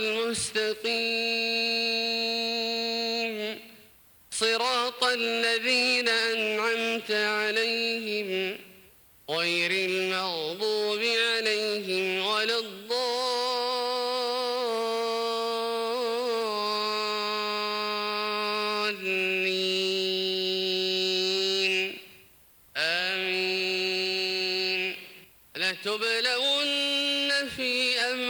المستقيم. صراط الذين أنعمت عليهم غير المغضوب عليهم ولا الضالين. آمين. لتبلون في أموالكم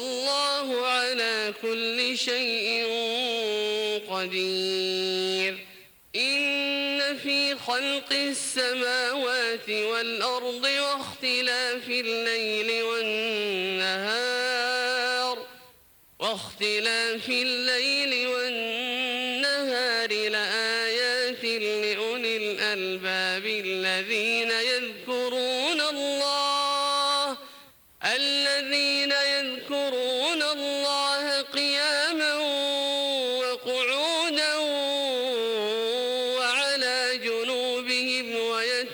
والله على كل شيء قدير. إن في خلق السماوات والأرض واختلاف الليل والنهار واختلاف الليل والنهار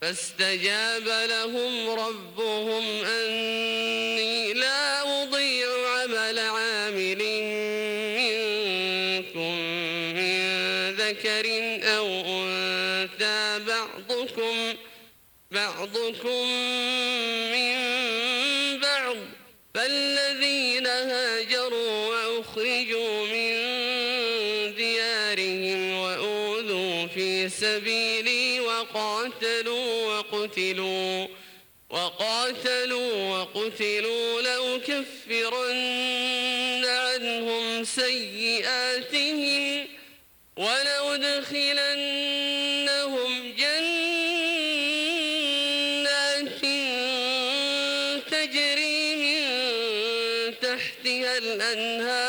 فاستجاب لهم ربهم أني لا أضيع عمل عامل منكم من ذكر أو أنثى بعضكم بعضكم من بعض فالذين هاجروا وأخرجوا من ديارهم في سبيلي وقاتلوا وقتلوا وقاتلوا قاتلوا وقتلوا لأكفرن عنهم سيئاتهم ولأدخلنهم جنات تجري من تحتها الأنهار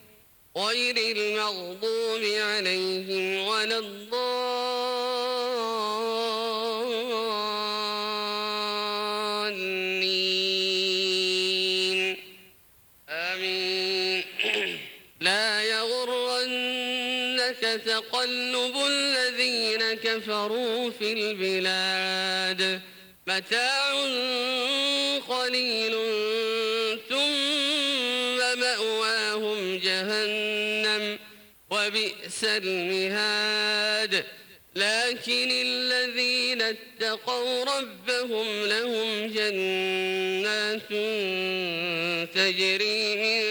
غير المغضوب عليهم ولا الضالين. آمين. لا يغرنك تقلب الذين كفروا في البلاد. متاع قليل وبئس المهاد. لكن الذين اتقوا ربهم لهم جنات تجري من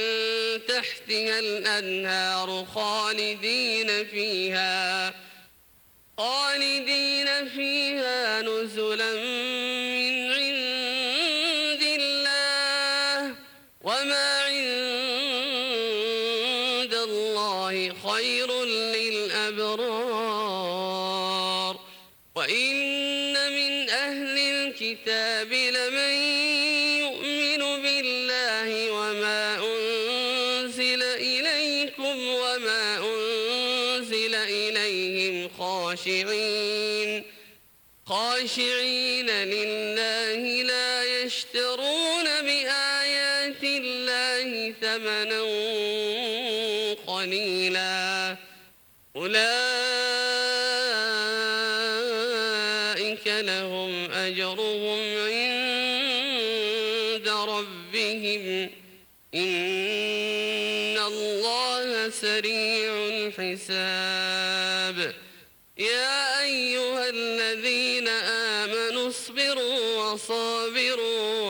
تحتها الأنهار خالدين فيها خالدين فيها نزلا خير للأبرار. وإن من أهل الكتاب لمن يؤمن بالله وما أنزل إليكم وما أنزل إليهم خاشعين. خاشعين لله لا يشترون بآيات الله ثمنا قليلا. أولئك لهم أجرهم عند ربهم. إن الله سريع الحساب. يا أيها الذين آمنوا اصبروا وصابروا